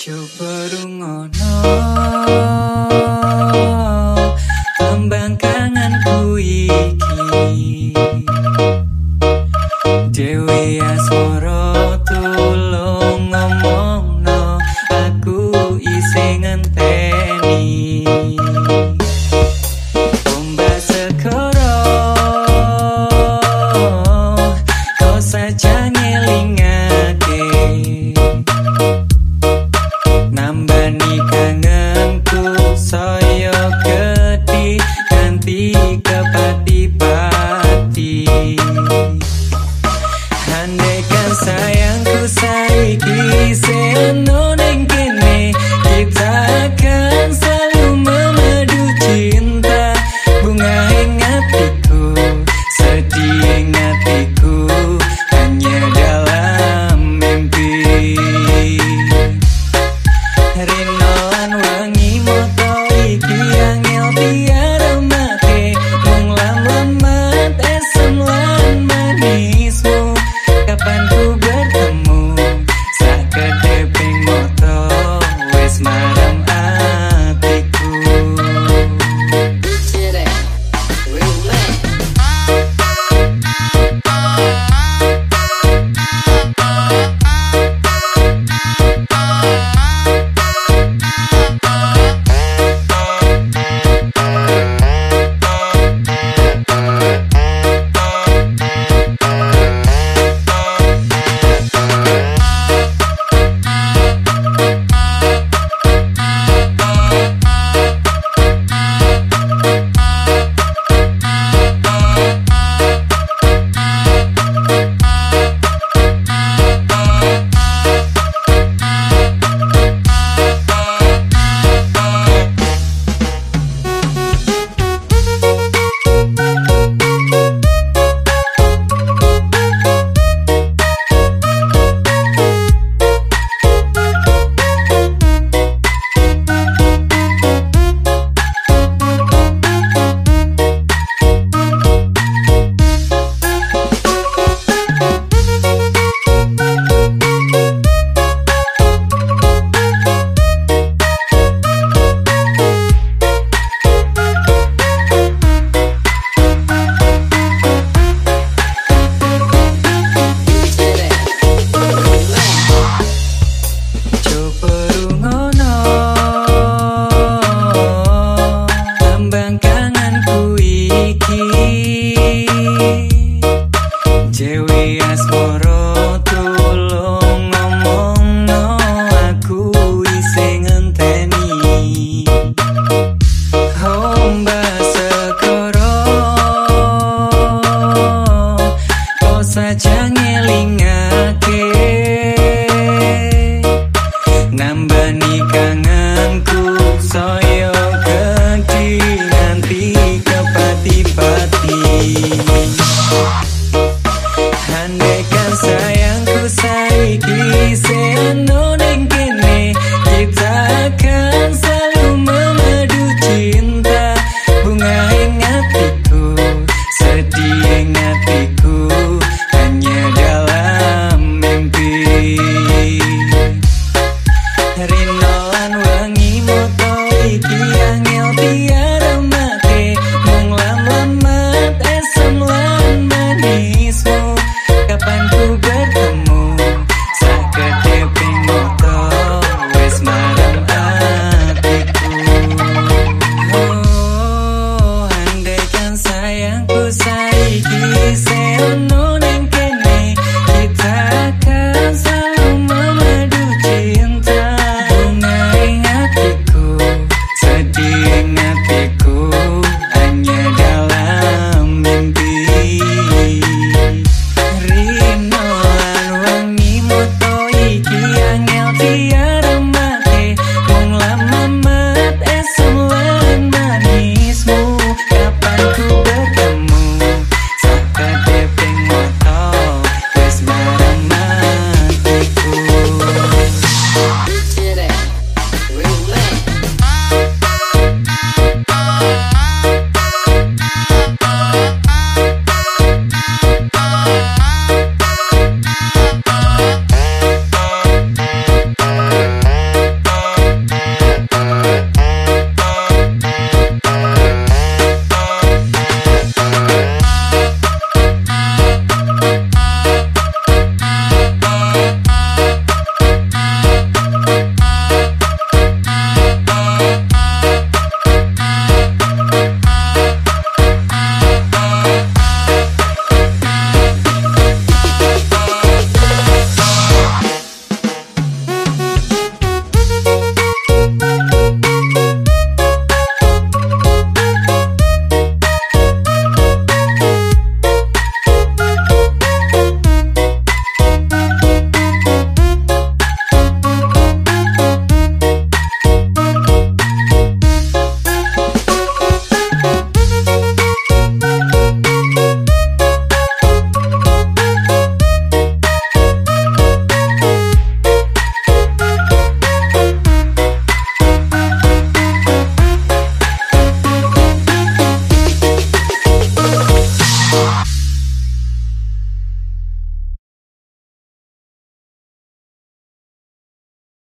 Coba rungono. Tambang kangenku iki. Dewi asmoro Jewi asmoro